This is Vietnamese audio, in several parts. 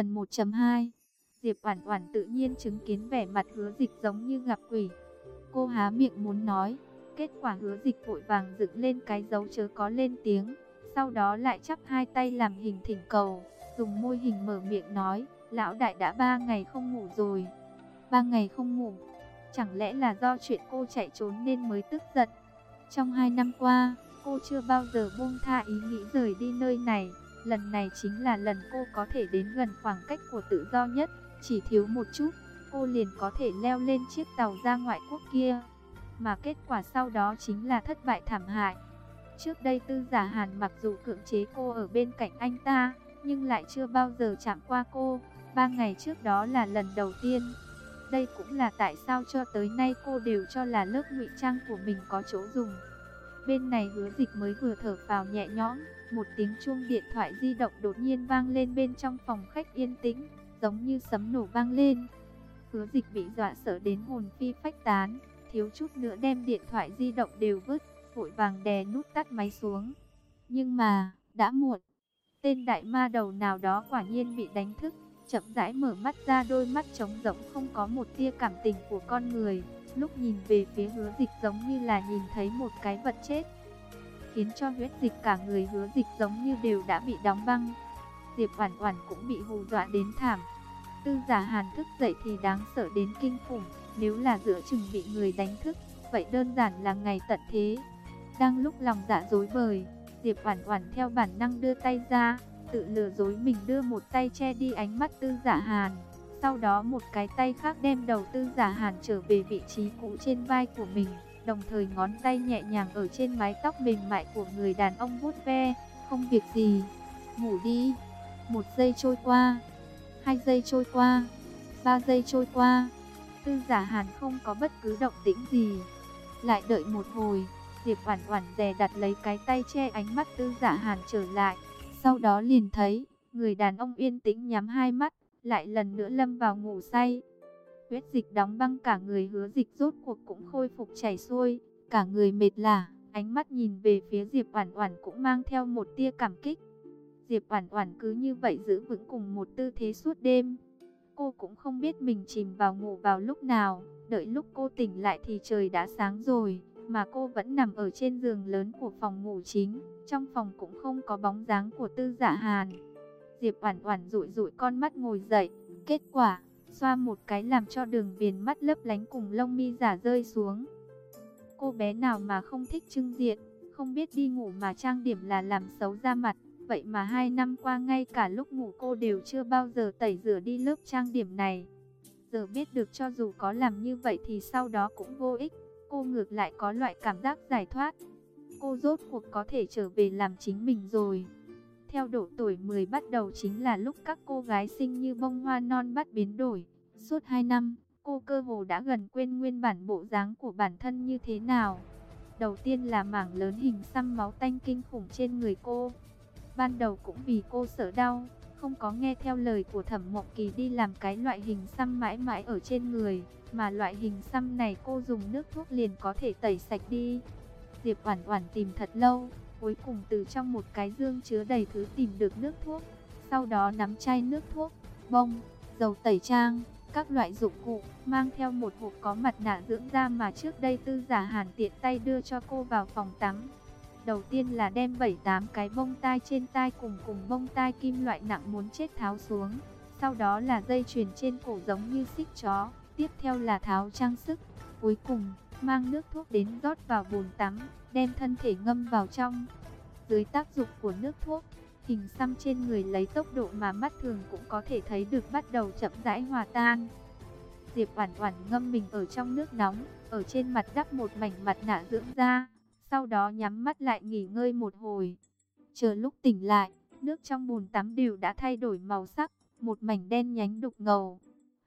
Phần 1.2 Diệp Oản Oản tự nhiên chứng kiến vẻ mặt Hứa Dịch giống như gặp quỷ. Cô há miệng muốn nói, kết quả Hứa Dịch vội vàng dựng lên cái dấu chớ có lên tiếng, sau đó lại chắp hai tay làm hình thỉnh cầu, dùng môi hình mở miệng nói, lão đại đã ba ngày không ngủ rồi. Ba ngày không ngủ, chẳng lẽ là do chuyện cô chạy trốn nên mới tức giận? Trong hai năm qua, cô chưa bao giờ buông tha ý nghĩ rời đi nơi này. Lần này chính là lần cô có thể đến gần khoảng cách của tự do nhất. Chỉ thiếu một chút, cô liền có thể leo lên chiếc tàu ra ngoại quốc kia. Mà kết quả sau đó chính là thất bại thảm hại. Trước đây tư giả hàn mặc dù cưỡng chế cô ở bên cạnh anh ta, nhưng lại chưa bao giờ chạm qua cô. Ba ngày trước đó là lần đầu tiên. Đây cũng là tại sao cho tới nay cô đều cho là lớp ngụy trang của mình có chỗ dùng. Bên này hứa dịch mới vừa thở vào nhẹ nhõm, một tiếng chuông điện thoại di động đột nhiên vang lên bên trong phòng khách yên tĩnh, giống như sấm nổ vang lên. Hứa dịch bị dọa sợ đến hồn phi phách tán, thiếu chút nữa đem điện thoại di động đều vứt, vội vàng đè nút tắt máy xuống. Nhưng mà, đã muộn. Tên đại ma đầu nào đó quả nhiên bị đánh thức, chậm rãi mở mắt ra đôi mắt trống rỗng không có một tia cảm tình của con người. Lúc nhìn về phía hứa dịch giống như là nhìn thấy một cái vật chết. Khiến cho huyết dịch cả người hứa dịch giống như đều đã bị đóng băng. Diệp Oản Oản cũng bị hù dọa đến thảm. Tư giả Hàn thức dậy thì đáng sợ đến kinh khủng, nếu là giữa chừng bị người đánh thức, vậy đơn giản là ngày tận thế. Đang lúc lòng dạ rối bời, Diệp Oản Oản theo bản năng đưa tay ra, tự lừa dối mình đưa một tay che đi ánh mắt Tư Giả Hàn, sau đó một cái tay khác đem đầu Tư Giả Hàn trở về vị trí cũ trên vai của mình, đồng thời ngón tay nhẹ nhàng ở trên mái tóc mềm mại của người đàn ông vuốt ve, không việc gì, ngủ đi. Một giây trôi qua, hai giây trôi qua, ba giây trôi qua, Tư Giả Hàn không có bất cứ động tĩnh gì. Lại đợi một hồi, Diệp Oản Oản dè đặt lấy cái tay che ánh mắt Tư Giả Hàn trở lại. Sau đó liền thấy, người đàn ông yên tĩnh nhắm hai mắt, lại lần nữa lâm vào ngủ say. Huyết dịch đóng băng cả người hứa dịch rốt cuộc cũng khôi phục chảy xuôi, cả người mệt lả, ánh mắt nhìn về phía Diệp Oản Oản cũng mang theo một tia cảm kích. Diệp Oản Oản cứ như vậy giữ vững cùng một tư thế suốt đêm. Cô cũng không biết mình chìm vào ngủ vào lúc nào, đợi lúc cô tỉnh lại thì trời đã sáng rồi mà cô vẫn nằm ở trên giường lớn của phòng ngủ chính, trong phòng cũng không có bóng dáng của Tư Dạ Hàn. Diệp Oản Oản dụi dụi con mắt ngồi dậy, kết quả, xoa một cái làm cho đường viền mắt lấp lánh cùng lông mi giả rơi xuống. Cô bé nào mà không thích trưng diện, không biết đi ngủ mà trang điểm là làm xấu da mặt, vậy mà hai năm qua ngay cả lúc ngủ cô đều chưa bao giờ tẩy rửa đi lớp trang điểm này. Giờ biết được cho dù có làm như vậy thì sau đó cũng vô ích cô ngược lại có loại cảm giác giải thoát. Cô rốt cuộc có thể trở về làm chính mình rồi. Theo độ tuổi 10 bắt đầu chính là lúc các cô gái sinh như bông hoa non bắt biến đổi. Suốt 2 năm, cô cơ hồ đã gần quên nguyên bản bộ dáng của bản thân như thế nào. Đầu tiên là mảng lớn hình xăm máu tanh kinh khủng trên người cô. Ban đầu cũng vì cô sợ đau, không có nghe theo lời của Thẩm Mộng Kỳ đi làm cái loại hình xăm mãi mãi ở trên người, mà loại hình xăm này cô dùng nước thuốc liền có thể tẩy sạch đi. Diệp Oản Oản tìm thật lâu, cuối cùng từ trong một cái dương chứa đầy thứ tìm được nước thuốc, sau đó nắm chai nước thuốc, bông, dầu tẩy trang, các loại dụng cụ, mang theo một hộp có mặt nạ dưỡng da mà trước đây Tư Giả Hàn tiện tay đưa cho cô vào phòng tắm. Đầu tiên là đem 7-8 cái bông tai trên tai cùng cùng bông tai kim loại nặng muốn chết tháo xuống. Sau đó là dây chuyền trên cổ giống như xích chó. Tiếp theo là tháo trang sức. Cuối cùng, mang nước thuốc đến rót vào bồn tắm, đem thân thể ngâm vào trong. Dưới tác dụng của nước thuốc, hình xăm trên người lấy tốc độ mà mắt thường cũng có thể thấy được bắt đầu chậm rãi hòa tan. Diệp Oản Oản ngâm mình ở trong nước nóng, ở trên mặt đắp một mảnh mặt nạ dưỡng da sau đó nhắm mắt lại nghỉ ngơi một hồi. Chờ lúc tỉnh lại, nước trong bồn tắm đều đã thay đổi màu sắc, một mảnh đen nhánh đục ngầu.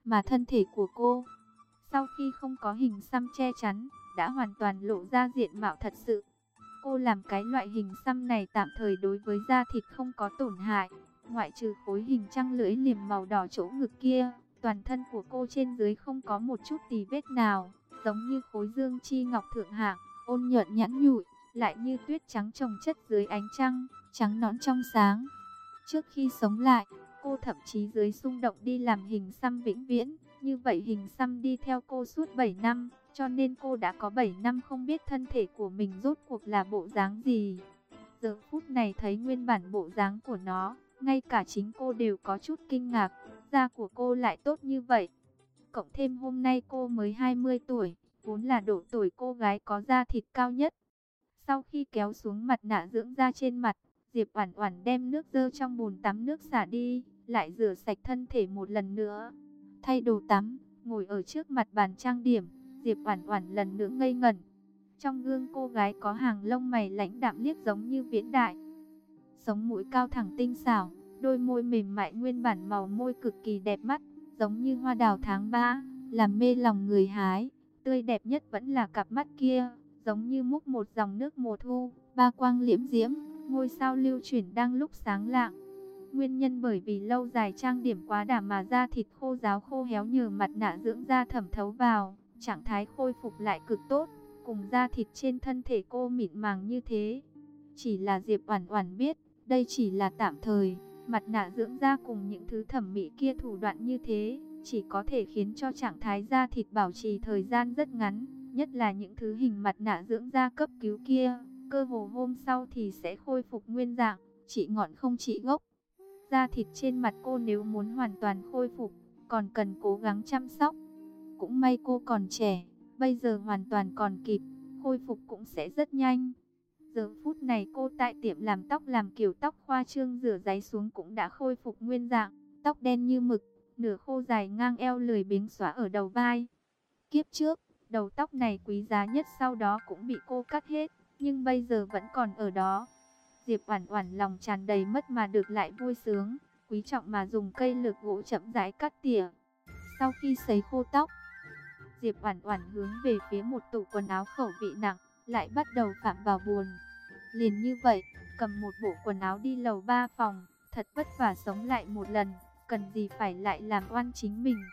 Mà thân thể của cô, sau khi không có hình xăm che chắn, đã hoàn toàn lộ ra diện mạo thật sự. Cô làm cái loại hình xăm này tạm thời đối với da thịt không có tổn hại, ngoại trừ khối hình trăng lưỡi liềm màu đỏ chỗ ngực kia, toàn thân của cô trên dưới không có một chút tì vết nào, giống như khối dương chi ngọc thượng hạng ôn nhuận nhẵn nhụi, lại như tuyết trắng trồng chất dưới ánh trăng, trắng nõn trong sáng. Trước khi sống lại, cô thậm chí dưới xung động đi làm hình xăm vĩnh viễn. Như vậy hình xăm đi theo cô suốt 7 năm, cho nên cô đã có 7 năm không biết thân thể của mình rốt cuộc là bộ dáng gì. Giờ phút này thấy nguyên bản bộ dáng của nó, ngay cả chính cô đều có chút kinh ngạc, da của cô lại tốt như vậy. Cộng thêm hôm nay cô mới 20 tuổi, vốn là độ tuổi cô gái có da thịt cao nhất. Sau khi kéo xuống mặt nạ dưỡng da trên mặt, Diệp Oản Oản đem nước dơ trong bồn tắm nước xả đi, lại rửa sạch thân thể một lần nữa. Thay đồ tắm, ngồi ở trước mặt bàn trang điểm, Diệp Oản Oản lần nữa ngây ngẩn. Trong gương cô gái có hàng lông mày lãnh đạm liếc giống như viễn đại. Sống mũi cao thẳng tinh xảo, đôi môi mềm mại nguyên bản màu môi cực kỳ đẹp mắt, giống như hoa đào tháng 3, làm mê lòng người hái. Tươi đẹp nhất vẫn là cặp mắt kia, giống như múc một dòng nước mùa thu, ba quang liễm diễm, ngôi sao lưu chuyển đang lúc sáng lạng. Nguyên nhân bởi vì lâu dài trang điểm quá đà mà da thịt khô ráo khô héo nhờ mặt nạ dưỡng da thẩm thấu vào, trạng thái khôi phục lại cực tốt, cùng da thịt trên thân thể cô mịn màng như thế. Chỉ là Diệp Oản Oản biết, đây chỉ là tạm thời, mặt nạ dưỡng da cùng những thứ thẩm mỹ kia thủ đoạn như thế, chỉ có thể khiến cho trạng thái da thịt bảo trì thời gian rất ngắn, nhất là những thứ hình mặt nạ dưỡng da cấp cứu kia, cơ hồ hôm sau thì sẽ khôi phục nguyên dạng, trị ngọn không trị gốc. Da thịt trên mặt cô nếu muốn hoàn toàn khôi phục, còn cần cố gắng chăm sóc. Cũng may cô còn trẻ, bây giờ hoàn toàn còn kịp, khôi phục cũng sẽ rất nhanh. Giờ phút này cô tại tiệm làm tóc làm kiểu tóc khoa trương rửa giấy xuống cũng đã khôi phục nguyên dạng, tóc đen như mực, nửa khô dài ngang eo lười biếng xóa ở đầu vai. Kiếp trước, đầu tóc này quý giá nhất sau đó cũng bị cô cắt hết, nhưng bây giờ vẫn còn ở đó. Diệp Oản Oản lòng tràn đầy mất mà được lại vui sướng, quý trọng mà dùng cây lược gỗ chậm rãi cắt tỉa. Sau khi sấy khô tóc, Diệp Oản Oản hướng về phía một tủ quần áo khẩu vị nặng, lại bắt đầu phạm vào buồn. Liền như vậy, cầm một bộ quần áo đi lầu ba phòng, thật vất vả sống lại một lần, cần gì phải lại làm oan chính mình.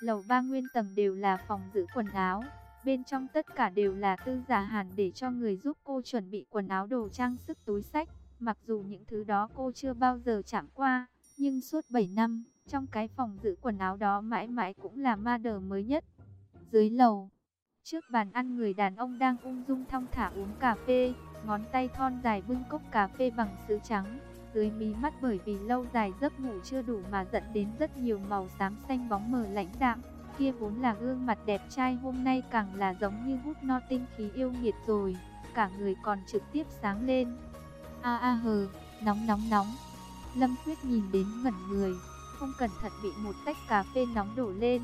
Lầu ba nguyên tầng đều là phòng giữ quần áo, bên trong tất cả đều là tư giả hàn để cho người giúp cô chuẩn bị quần áo đồ trang sức túi sách. Mặc dù những thứ đó cô chưa bao giờ chạm qua, nhưng suốt 7 năm, trong cái phòng giữ quần áo đó mãi mãi cũng là ma đờ mới nhất. Dưới lầu, trước bàn ăn người đàn ông đang ung dung thong thả uống cà phê, ngón tay thon dài bưng cốc cà phê bằng sứ trắng. Dưới mí mắt bởi vì lâu dài giấc ngủ chưa đủ mà dẫn đến rất nhiều màu xám xanh bóng mờ lãnh đạm. Kia vốn là gương mặt đẹp trai hôm nay càng là giống như hút no tinh khí yêu nghiệt rồi, cả người còn trực tiếp sáng lên. A a hờ, nóng nóng nóng. Lâm Tuyết nhìn đến ngẩn người, không cẩn thận bị một tách cà phê nóng đổ lên.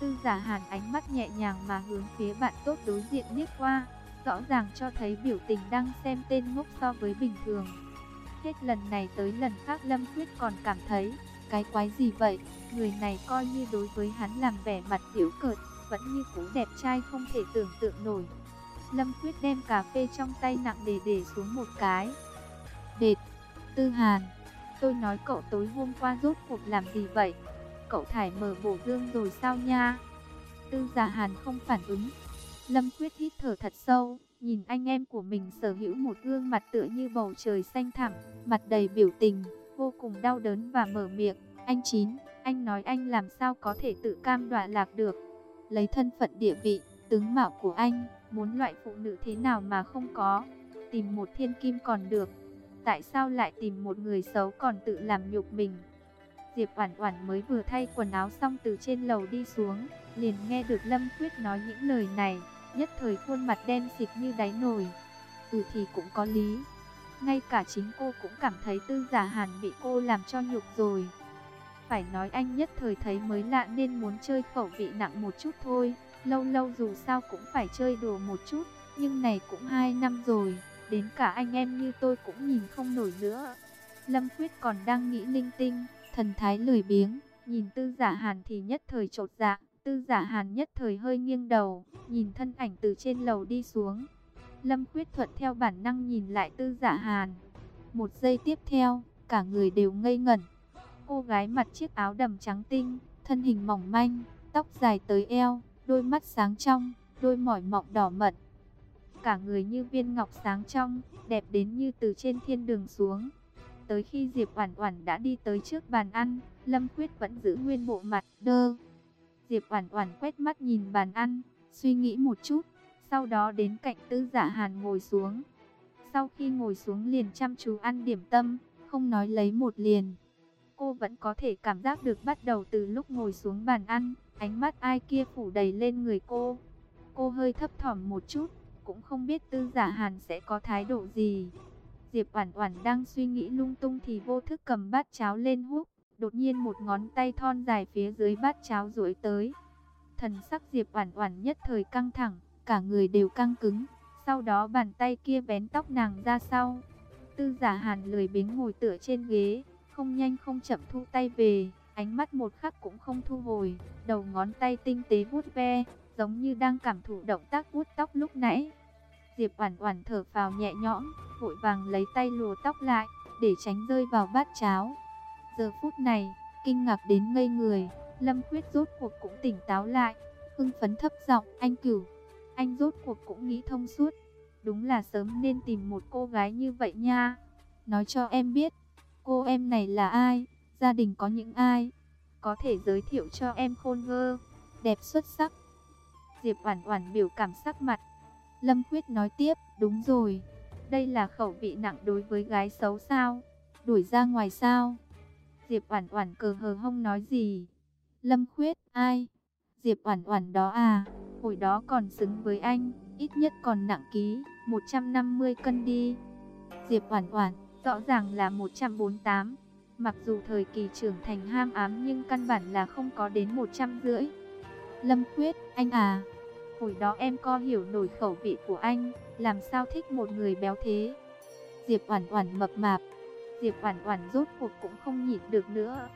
Tư giả hàn ánh mắt nhẹ nhàng mà hướng phía bạn tốt đối diện liếc qua, rõ ràng cho thấy biểu tình đang xem tên ngốc so với bình thường. Hết lần này tới lần khác Lâm Tuyết còn cảm thấy, cái quái gì vậy, người này coi như đối với hắn làm vẻ mặt tiểu cợt, vẫn như cũ đẹp trai không thể tưởng tượng nổi. Lâm quyết đem cà phê trong tay nặng để để xuống một cái. Đệt, Tư Hàn, tôi nói cậu tối hôm qua rốt cuộc làm gì vậy? Cậu thải mở bổ gương rồi sao nha? Tư Già Hàn không phản ứng. Lâm quyết hít thở thật sâu, nhìn anh em của mình sở hữu một gương mặt tựa như bầu trời xanh thẳm, mặt đầy biểu tình, vô cùng đau đớn và mở miệng. Anh Chín, anh nói anh làm sao có thể tự cam đoạ lạc được. Lấy thân phận địa vị, tướng mạo của anh, muốn loại phụ nữ thế nào mà không có. Tìm một thiên kim còn được. Tại sao lại tìm một người xấu còn tự làm nhục mình? Diệp Oản Oản mới vừa thay quần áo xong từ trên lầu đi xuống, liền nghe được Lâm Tuyết nói những lời này, nhất thời khuôn mặt đen xịt như đáy nồi. Ừ thì cũng có lý. Ngay cả chính cô cũng cảm thấy Tư Giả Hàn bị cô làm cho nhục rồi. Phải nói anh nhất thời thấy mới lạ nên muốn chơi khẩu vị nặng một chút thôi. Lâu lâu dù sao cũng phải chơi đùa một chút, nhưng này cũng hai năm rồi, đến cả anh em như tôi cũng nhìn không nổi nữa. Lâm Khuyết còn đang nghĩ linh tinh, thần thái lười biếng, nhìn Tư Giả Hàn thì nhất thời chột dạ, Tư Giả Hàn nhất thời hơi nghiêng đầu, nhìn thân ảnh từ trên lầu đi xuống. Lâm Quyết thuận theo bản năng nhìn lại Tư Giả Hàn. Một giây tiếp theo, cả người đều ngây ngẩn. Cô gái mặc chiếc áo đầm trắng tinh, thân hình mỏng manh, tóc dài tới eo, đôi mắt sáng trong, đôi mỏi mọng đỏ mật. Cả người như viên ngọc sáng trong, đẹp đến như từ trên thiên đường xuống. tới khi Diệp Oản Oản đã đi tới trước bàn ăn, Lâm Khuyết vẫn giữ nguyên bộ mặt đơ. Diệp Oản Oản quét mắt nhìn bàn ăn, suy nghĩ một chút, sau đó đến cạnh Tư Giả dạ Hàn ngồi xuống. Sau khi ngồi xuống liền chăm chú ăn điểm tâm, không nói lấy một liền. Cô vẫn có thể cảm giác được bắt đầu từ lúc ngồi xuống bàn ăn, ánh mắt ai kia phủ đầy lên người cô. Cô hơi thấp thỏm một chút, cũng không biết Tư Giả dạ Hàn sẽ có thái độ gì. Diệp Oản Oản đang suy nghĩ lung tung thì vô thức cầm bát cháo lên húp, đột nhiên một ngón tay thon dài phía dưới bát cháo duỗi tới. Thần sắc Diệp Oản Oản nhất thời căng thẳng, cả người đều căng cứng, sau đó bàn tay kia vén tóc nàng ra sau. Tư Giả Hàn lười biếng ngồi tựa trên ghế, không nhanh không chậm thu tay về, ánh mắt một khắc cũng không thu hồi, đầu ngón tay tinh tế vuốt ve, giống như đang cảm thụ động tác vuốt tóc lúc nãy. Diệp Oản Oản thở phào nhẹ nhõm, vội vàng lấy tay lùa tóc lại, để tránh rơi vào bát cháo. Giờ phút này, kinh ngạc đến ngây người, Lâm Quyết rốt cuộc cũng tỉnh táo lại, hưng phấn thấp giọng, "Anh Cửu, anh rốt cuộc cũng nghĩ thông suốt, đúng là sớm nên tìm một cô gái như vậy nha. Nói cho em biết, cô em này là ai, gia đình có những ai, có thể giới thiệu cho em khôn ngơ, đẹp xuất sắc." Diệp Oản Oản biểu cảm sắc mặt. Lâm Quyết nói tiếp, "Đúng rồi, đây là khẩu vị nặng đối với gái xấu sao? Đuổi ra ngoài sao?" Diệp Oản Oản cờ hờ hông nói gì. Lâm Khuyết, ai? Diệp Oản Oản đó à, hồi đó còn xứng với anh, ít nhất còn nặng ký 150 cân đi. Diệp Oản Oản, rõ ràng là 148. Mặc dù thời kỳ trưởng thành ham ám nhưng căn bản là không có đến 150. Lâm Khuyết, anh à, hồi đó em co hiểu nổi khẩu vị của anh, làm sao thích một người béo thế? Diệp Oản Oản mập mạp, Diệp Oản Oản rốt cuộc cũng không nhịn được nữa.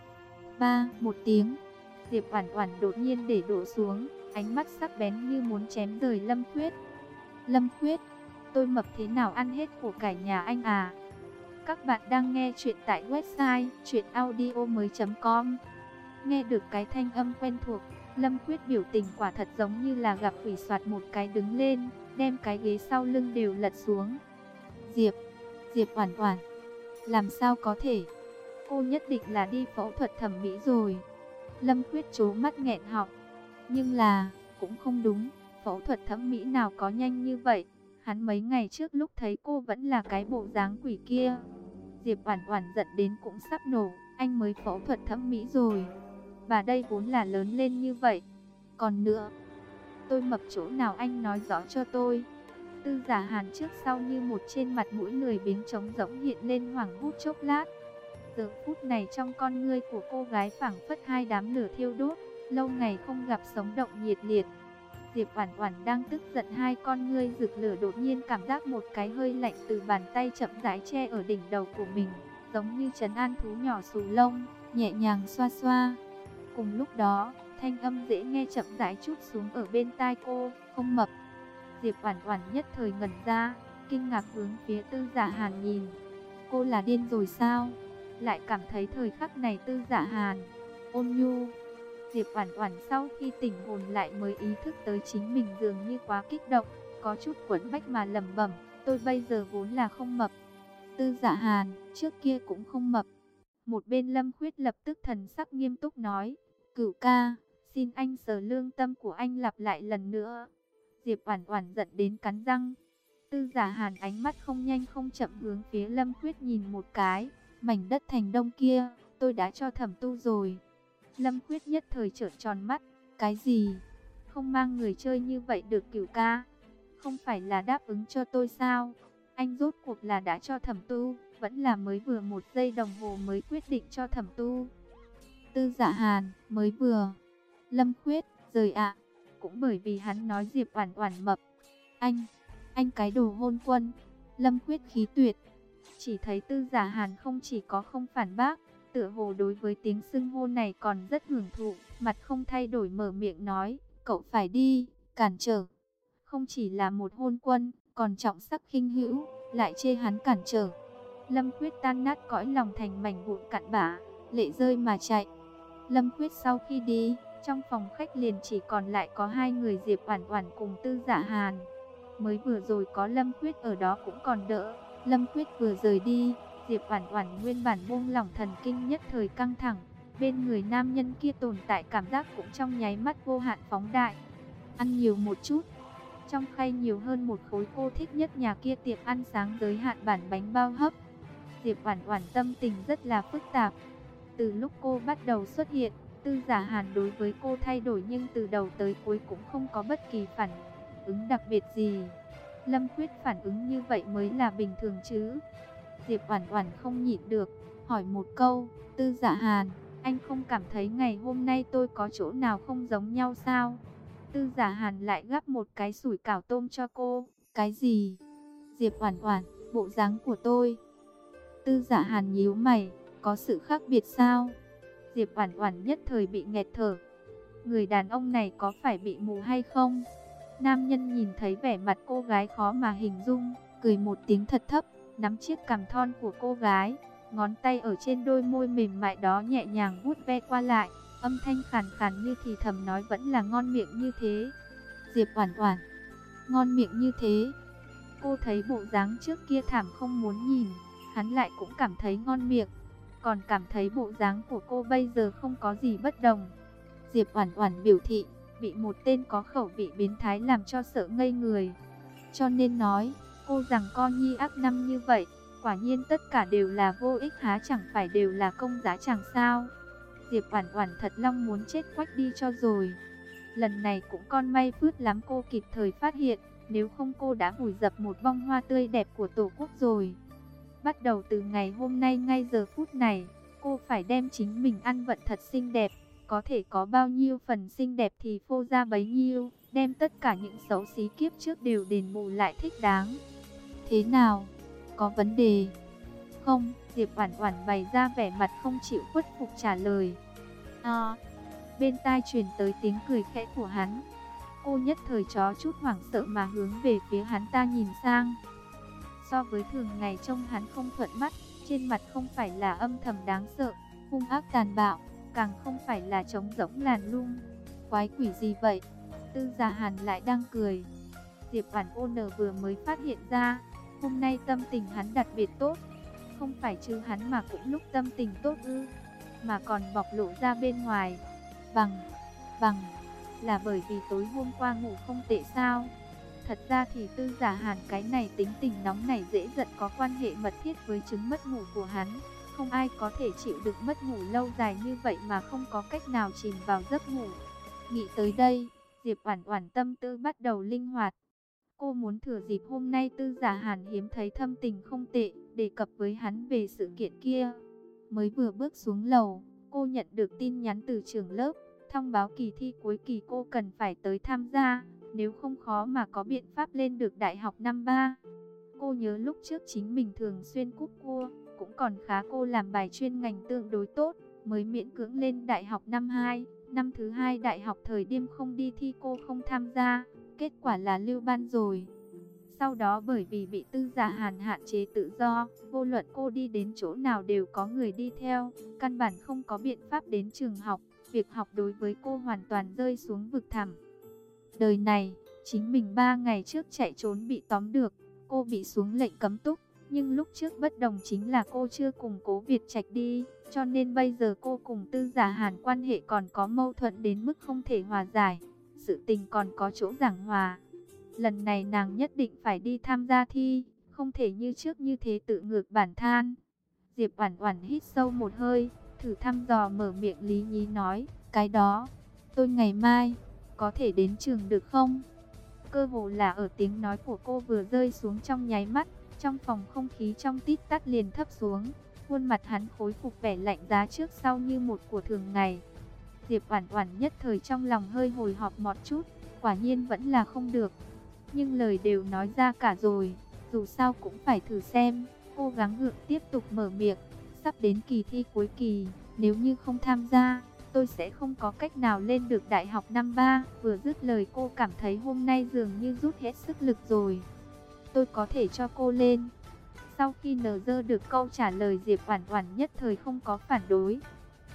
Ba, một tiếng. Diệp Oản Oản đột nhiên để đổ xuống, ánh mắt sắc bén như muốn chém rời Lâm Khuyết. Lâm Khuyết, tôi mập thế nào ăn hết của cải nhà anh à? Các bạn đang nghe chuyện tại website chuyenaudio.com Nghe được cái thanh âm quen thuộc, Lâm Khuyết biểu tình quả thật giống như là gặp quỷ soạt một cái đứng lên, đem cái ghế sau lưng đều lật xuống. Diệp, Diệp Oản Oản làm sao có thể? Cô nhất định là đi phẫu thuật thẩm mỹ rồi. Lâm Khuyết chố mắt nghẹn họng. Nhưng là, cũng không đúng, phẫu thuật thẩm mỹ nào có nhanh như vậy. Hắn mấy ngày trước lúc thấy cô vẫn là cái bộ dáng quỷ kia. Diệp Oản Oản giận đến cũng sắp nổ, anh mới phẫu thuật thẩm mỹ rồi. Và đây vốn là lớn lên như vậy. Còn nữa, tôi mập chỗ nào anh nói rõ cho tôi. Tư giả hàn trước sau như một trên mặt mũi lười biếng trống rỗng hiện lên hoảng hốt chốc lát. Giờ phút này trong con ngươi của cô gái phảng phất hai đám lửa thiêu đốt, lâu ngày không gặp sống động nhiệt liệt. Diệp Oản Oản đang tức giận hai con ngươi rực lửa đột nhiên cảm giác một cái hơi lạnh từ bàn tay chậm rãi che ở đỉnh đầu của mình, giống như trấn an thú nhỏ xù lông, nhẹ nhàng xoa xoa. Cùng lúc đó, thanh âm dễ nghe chậm rãi chút xuống ở bên tai cô, không mập, Diệp Oản Oản nhất thời ngẩn ra, kinh ngạc hướng phía Tư Giả Hàn nhìn. Cô là điên rồi sao? Lại cảm thấy thời khắc này Tư Giả Hàn ôn nhu. Diệp Oản Oản sau khi tỉnh hồn lại mới ý thức tới chính mình dường như quá kích động, có chút quẫn bách mà lẩm bẩm, tôi bây giờ vốn là không mập. Tư Dạ Hàn trước kia cũng không mập. Một bên Lâm Khuyết lập tức thần sắc nghiêm túc nói, "Cửu ca, xin anh sờ lương tâm của anh lặp lại lần nữa." Diệp Oản Oản giận đến cắn răng. Tư Giả Hàn ánh mắt không nhanh không chậm hướng phía Lâm Khuyết nhìn một cái, mảnh đất thành đông kia, tôi đã cho Thẩm Tu rồi. Lâm Khuyết nhất thời trợn tròn mắt, cái gì? Không mang người chơi như vậy được Cửu ca? Không phải là đáp ứng cho tôi sao? Anh rốt cuộc là đã cho Thẩm Tu, vẫn là mới vừa một giây đồng hồ mới quyết định cho Thẩm Tu. Tư Dạ Hàn, mới vừa. Lâm Khuyết, rời ạ cũng bởi vì hắn nói Diệp Oản Oản mập. Anh, anh cái đồ hôn quân. Lâm Quyết khí tuyệt. Chỉ thấy Tư Giả Hàn không chỉ có không phản bác, tựa hồ đối với tiếng xưng hô này còn rất hưởng thụ, mặt không thay đổi mở miệng nói, cậu phải đi, cản trở. Không chỉ là một hôn quân, còn trọng sắc khinh hữu, lại chê hắn cản trở. Lâm Quyết tan nát cõi lòng thành mảnh vụn cặn bã, lệ rơi mà chạy. Lâm Quyết sau khi đi, trong phòng khách liền chỉ còn lại có hai người Diệp Oản Oản cùng Tư Dạ Hàn. Mới vừa rồi có Lâm Quyết ở đó cũng còn đỡ, Lâm Quyết vừa rời đi, Diệp Oản Oản nguyên bản buông lỏng thần kinh nhất thời căng thẳng, bên người nam nhân kia tồn tại cảm giác cũng trong nháy mắt vô hạn phóng đại. Ăn nhiều một chút. Trong khay nhiều hơn một khối cô thích nhất nhà kia tiệm ăn sáng giới hạn bản bánh bao hấp. Diệp Oản Oản tâm tình rất là phức tạp. Từ lúc cô bắt đầu xuất hiện, Tư Giả Hàn đối với cô thay đổi nhưng từ đầu tới cuối cũng không có bất kỳ phản ứng đặc biệt gì. Lâm Quyết phản ứng như vậy mới là bình thường chứ. Diệp Oản Oản không nhịn được, hỏi một câu, "Tư Dạ Hàn, anh không cảm thấy ngày hôm nay tôi có chỗ nào không giống nhau sao?" Tư Dạ Hàn lại gắp một cái sủi cảo tôm cho cô. "Cái gì?" Diệp Oản Oản, "Bộ dáng của tôi." Tư Dạ Hàn nhíu mày, "Có sự khác biệt sao?" Diệp Oản Oản nhất thời bị nghẹt thở. Người đàn ông này có phải bị mù hay không? Nam nhân nhìn thấy vẻ mặt cô gái khó mà hình dung, cười một tiếng thật thấp, nắm chiếc cằm thon của cô gái, ngón tay ở trên đôi môi mềm mại đó nhẹ nhàng vuốt ve qua lại, âm thanh khàn khàn như thì thầm nói vẫn là ngon miệng như thế. Diệp Oản Oản, ngon miệng như thế. Cô thấy bộ dáng trước kia thảm không muốn nhìn, hắn lại cũng cảm thấy ngon miệng, còn cảm thấy bộ dáng của cô bây giờ không có gì bất đồng. Diệp Oản Oản biểu thị, bị một tên có khẩu vị biến thái làm cho sợ ngây người. Cho nên nói, cô rằng con nhi ác năm như vậy, quả nhiên tất cả đều là vô ích há chẳng phải đều là công giá chẳng sao. Diệp Oản Oản thật long muốn chết quách đi cho rồi. Lần này cũng con may phước lắm cô kịp thời phát hiện, nếu không cô đã vùi dập một bông hoa tươi đẹp của Tổ quốc rồi. Bắt đầu từ ngày hôm nay ngay giờ phút này, cô phải đem chính mình ăn vận thật xinh đẹp, có thể có bao nhiêu phần xinh đẹp thì phô ra bấy nhiêu, đem tất cả những xấu xí kiếp trước đều đền bù lại thích đáng. Thế nào? Có vấn đề? Không, Diệp Oản Oản bày ra vẻ mặt không chịu khuất phục trả lời. À, bên tai truyền tới tiếng cười khẽ của hắn. Cô nhất thời chó chút hoảng sợ mà hướng về phía hắn ta nhìn sang. So với thường ngày trông hắn không thuận mắt, trên mặt không phải là âm thầm đáng sợ, hung ác tàn bạo, càng không phải là trống rỗng làn lung. Quái quỷ gì vậy? Tư Già Hàn lại đang cười. Diệp Oản Ôn vừa mới phát hiện ra, hôm nay tâm tình hắn đặc biệt tốt. Không phải chứ hắn mà cũng lúc tâm tình tốt ư, mà còn bộc lộ ra bên ngoài. Bằng, bằng, là bởi vì tối hôm qua ngủ không tệ sao? Thật ra thì tư giả hàn cái này tính tình nóng này dễ giận có quan hệ mật thiết với chứng mất ngủ của hắn. Không ai có thể chịu được mất ngủ lâu dài như vậy mà không có cách nào chìm vào giấc ngủ. Nghĩ tới đây, Diệp Oản Oản tâm tư bắt đầu linh hoạt. Cô muốn thừa dịp hôm nay Tư Giả Hàn hiếm thấy thâm tình không tệ, đề cập với hắn về sự kiện kia. Mới vừa bước xuống lầu, cô nhận được tin nhắn từ trường lớp, thông báo kỳ thi cuối kỳ cô cần phải tới tham gia, nếu không khó mà có biện pháp lên được đại học năm ba. Cô nhớ lúc trước chính mình thường xuyên cúp cua, cũng còn khá cô làm bài chuyên ngành tương đối tốt, mới miễn cưỡng lên đại học năm 2. Năm thứ hai đại học thời điểm không đi thi cô không tham gia, kết quả là lưu ban rồi. Sau đó bởi vì bị tư giả hàn hạn chế tự do, vô luận cô đi đến chỗ nào đều có người đi theo, căn bản không có biện pháp đến trường học, việc học đối với cô hoàn toàn rơi xuống vực thẳm. Đời này, chính mình ba ngày trước chạy trốn bị tóm được, cô bị xuống lệnh cấm túc, nhưng lúc trước bất đồng chính là cô chưa cùng cố Việt Trạch đi, cho nên bây giờ cô cùng tư giả hàn quan hệ còn có mâu thuẫn đến mức không thể hòa giải, sự tình còn có chỗ giảng hòa. Lần này nàng nhất định phải đi tham gia thi, không thể như trước như thế tự ngược bản than. Diệp Oản Oản hít sâu một hơi, thử thăm dò mở miệng Lý Nhí nói, "Cái đó, tôi ngày mai có thể đến trường được không?" Cơ hồ là ở tiếng nói của cô vừa rơi xuống trong nháy mắt, trong phòng không khí trong tít tắt liền thấp xuống, khuôn mặt hắn khối phục vẻ lạnh giá trước sau như một của thường ngày. Diệp Oản Oản nhất thời trong lòng hơi hồi hộp một chút, quả nhiên vẫn là không được. Nhưng lời đều nói ra cả rồi, dù sao cũng phải thử xem. Cố gắng gượng tiếp tục mở miệng, sắp đến kỳ thi cuối kỳ, nếu như không tham gia, tôi sẽ không có cách nào lên được đại học năm ba. Vừa dứt lời cô cảm thấy hôm nay dường như rút hết sức lực rồi. Tôi có thể cho cô lên. Sau khi nở dơ được câu trả lời Diệp Oản Oản nhất thời không có phản đối.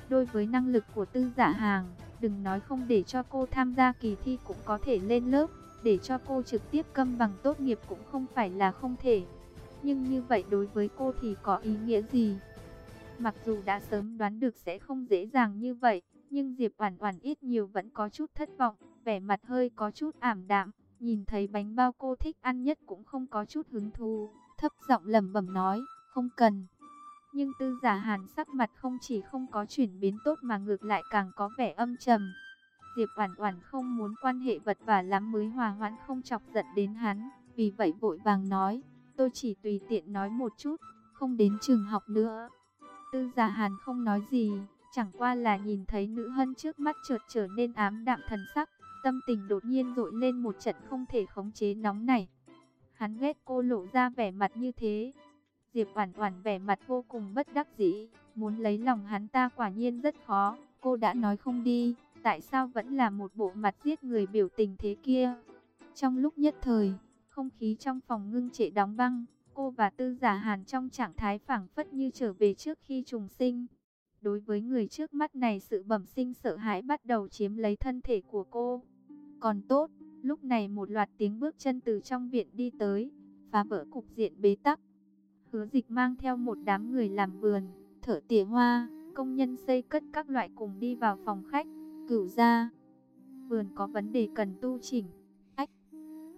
Đối với năng lực của tư giả hàng, đừng nói không để cho cô tham gia kỳ thi cũng có thể lên lớp, để cho cô trực tiếp câm bằng tốt nghiệp cũng không phải là không thể. Nhưng như vậy đối với cô thì có ý nghĩa gì? Mặc dù đã sớm đoán được sẽ không dễ dàng như vậy, nhưng Diệp Oản Oản ít nhiều vẫn có chút thất vọng, vẻ mặt hơi có chút ảm đạm, nhìn thấy bánh bao cô thích ăn nhất cũng không có chút hứng thú, thấp giọng lẩm bẩm nói, "Không cần." Nhưng Tư Giả Hàn sắc mặt không chỉ không có chuyển biến tốt mà ngược lại càng có vẻ âm trầm. Diệp Oản Oản không muốn quan hệ vật vả lắm mới hòa hoãn không chọc giận đến hắn, vì vậy vội vàng nói, "Tôi chỉ tùy tiện nói một chút, không đến trường học nữa." Tư Giả Hàn không nói gì, chẳng qua là nhìn thấy nữ hân trước mắt chợt trở nên ám đạm thần sắc, tâm tình đột nhiên dội lên một trận không thể khống chế nóng này. Hắn ghét cô lộ ra vẻ mặt như thế. Diệp Oản Oản vẻ mặt vô cùng bất đắc dĩ, muốn lấy lòng hắn ta quả nhiên rất khó, cô đã nói không đi, tại sao vẫn là một bộ mặt giết người biểu tình thế kia? Trong lúc nhất thời, không khí trong phòng ngưng trệ đóng băng, cô và Tư Giả Hàn trong trạng thái phảng phất như trở về trước khi trùng sinh. Đối với người trước mắt này sự bẩm sinh sợ hãi bắt đầu chiếm lấy thân thể của cô. Còn tốt, lúc này một loạt tiếng bước chân từ trong viện đi tới, phá vỡ cục diện bế tắc. Hứa dịch mang theo một đám người làm vườn, thở tỉa hoa, công nhân xây cất các loại cùng đi vào phòng khách, cửu ra. Vườn có vấn đề cần tu chỉnh. Ách,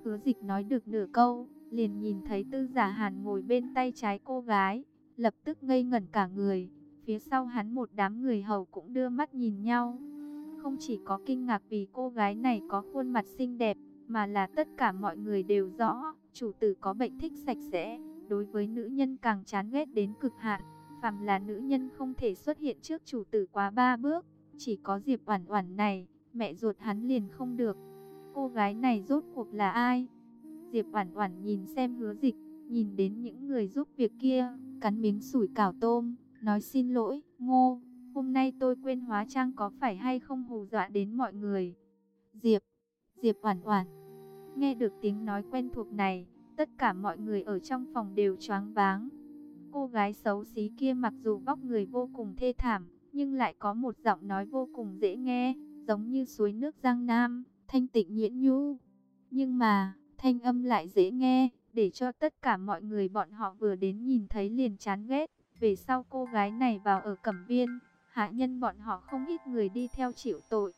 hứa dịch nói được nửa câu, liền nhìn thấy tư giả hàn ngồi bên tay trái cô gái, lập tức ngây ngẩn cả người. Phía sau hắn một đám người hầu cũng đưa mắt nhìn nhau. Không chỉ có kinh ngạc vì cô gái này có khuôn mặt xinh đẹp, mà là tất cả mọi người đều rõ, chủ tử có bệnh thích sạch sẽ, đối với nữ nhân càng chán ghét đến cực hạn. Phàm là nữ nhân không thể xuất hiện trước chủ tử quá ba bước, chỉ có Diệp Oản Oản này, mẹ ruột hắn liền không được. Cô gái này rốt cuộc là ai? Diệp Oản Oản nhìn xem Hứa Dịch, nhìn đến những người giúp việc kia, cắn miếng sủi cảo tôm, nói xin lỗi, Ngô, hôm nay tôi quên hóa trang có phải hay không hù dọa đến mọi người. Diệp, Diệp Oản Oản. Nghe được tiếng nói quen thuộc này, tất cả mọi người ở trong phòng đều choáng váng. Cô gái xấu xí kia mặc dù vóc người vô cùng thê thảm, nhưng lại có một giọng nói vô cùng dễ nghe, giống như suối nước Giang Nam, thanh tịnh nhuyễn nhu. Nhưng mà, thanh âm lại dễ nghe, để cho tất cả mọi người bọn họ vừa đến nhìn thấy liền chán ghét. Về sau cô gái này vào ở Cẩm Viên, hạ nhân bọn họ không ít người đi theo chịu tội.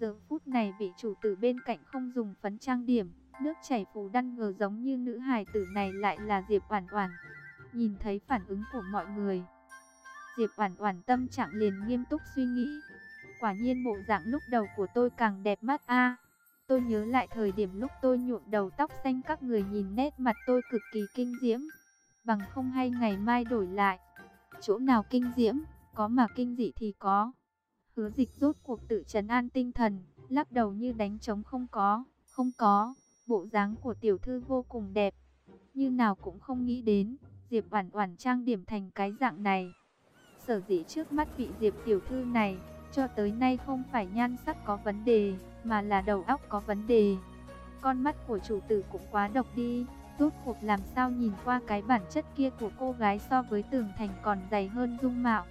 Giờ phút này vị chủ tử bên cạnh không dùng phấn trang điểm, nước chảy phù đăn ngờ giống như nữ hài tử này lại là Diệp Oản Oản. Nhìn thấy phản ứng của mọi người, Diệp Oản Oản tâm trạng liền nghiêm túc suy nghĩ. Quả nhiên bộ dạng lúc đầu của tôi càng đẹp mắt a. Tôi nhớ lại thời điểm lúc tôi nhuộm đầu tóc xanh các người nhìn nét mặt tôi cực kỳ kinh diễm. Bằng không hay ngày mai đổi lại. Chỗ nào kinh diễm, có mà kinh dị thì có. Hứa dịch rốt cuộc tự trấn an tinh thần, lắc đầu như đánh trống không có, không có. Bộ dáng của tiểu thư vô cùng đẹp, như nào cũng không nghĩ đến, Diệp Oản Oản trang điểm thành cái dạng này. Sở dĩ trước mắt vị Diệp tiểu thư này, cho tới nay không phải nhan sắc có vấn đề, mà là đầu óc có vấn đề. Con mắt của chủ tử cũng quá độc đi, rốt cuộc làm sao nhìn qua cái bản chất kia của cô gái so với tường thành còn dày hơn dung mạo.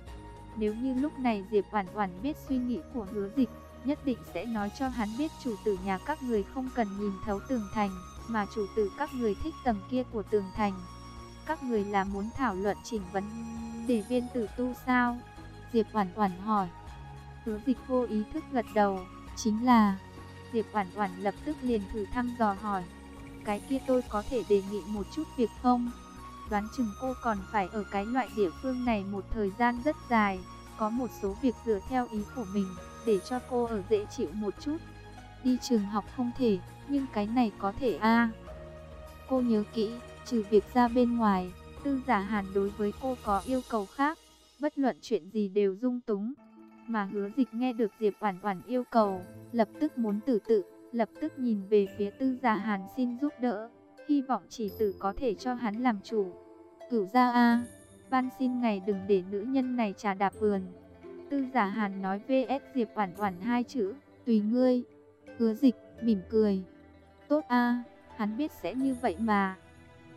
Nếu như lúc này Diệp Oản Oản biết suy nghĩ của Hứa Dịch, nhất định sẽ nói cho hắn biết chủ tử nhà các người không cần nhìn thấu tường thành, mà chủ tử các người thích tầng kia của tường thành. Các người là muốn thảo luận chỉnh vấn để viên tử tu sao? Diệp Oản Oản hỏi. Hứa Dịch vô ý thức gật đầu, chính là Diệp Oản Oản lập tức liền thử thăm dò hỏi, cái kia tôi có thể đề nghị một chút việc không? Đoán chừng cô còn phải ở cái loại địa phương này một thời gian rất dài, có một số việc dựa theo ý của mình, để cho cô ở dễ chịu một chút. Đi trường học không thể, nhưng cái này có thể a. Cô nhớ kỹ, trừ việc ra bên ngoài, Tư Giả Hàn đối với cô có yêu cầu khác, bất luận chuyện gì đều dung túng. Mà Hứa Dịch nghe được Diệp Oản Oản yêu cầu, lập tức muốn tử tự, lập tức nhìn về phía Tư Giả Hàn xin giúp đỡ, hy vọng chỉ tử có thể cho hắn làm chủ. Cửu gia a, van xin ngài đừng để nữ nhân này trà đạp vườn. Tư Giả Hàn nói VS Diệp Oản Oản hai chữ, tùy ngươi. Hứa Dịch mỉm cười. Tốt a, hắn biết sẽ như vậy mà.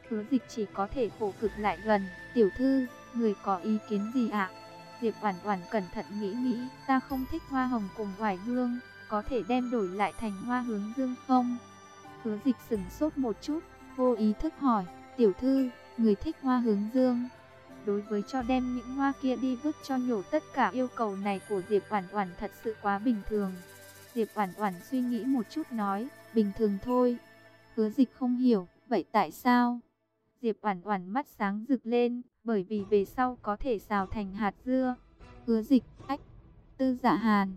Hứa Dịch chỉ có thể khổ cực lại gần, "Tiểu thư, người có ý kiến gì ạ?" Diệp Oản Oản cẩn thận nghĩ nghĩ, "Ta không thích hoa hồng cùng hoài hương, có thể đem đổi lại thành hoa hướng dương không?" Hứa Dịch sững sốt một chút, vô ý thức hỏi, "Tiểu thư, người thích hoa hướng dương. Đối với cho đem những hoa kia đi vứt cho nhổ tất cả yêu cầu này của Diệp Oản Oản thật sự quá bình thường. Diệp Oản Oản suy nghĩ một chút nói, bình thường thôi. Hứa Dịch không hiểu, vậy tại sao? Diệp Oản Oản mắt sáng rực lên, bởi vì về sau có thể xào thành hạt dưa. Hứa Dịch, ách. Tư Dạ Hàn.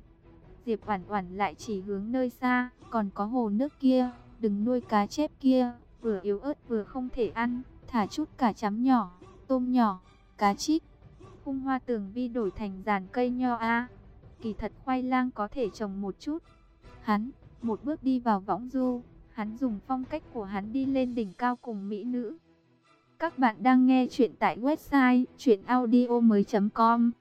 Diệp Oản Oản lại chỉ hướng nơi xa, còn có hồ nước kia, đừng nuôi cá chép kia, vừa yếu ớt vừa không thể ăn, thả chút cả chấm nhỏ, tôm nhỏ, cá chích. Khung hoa tường vi đổi thành giàn cây nho a. Kỳ thật khoai lang có thể trồng một chút. Hắn một bước đi vào võng du, hắn dùng phong cách của hắn đi lên đỉnh cao cùng mỹ nữ. Các bạn đang nghe chuyện tại website chuyenaudio.com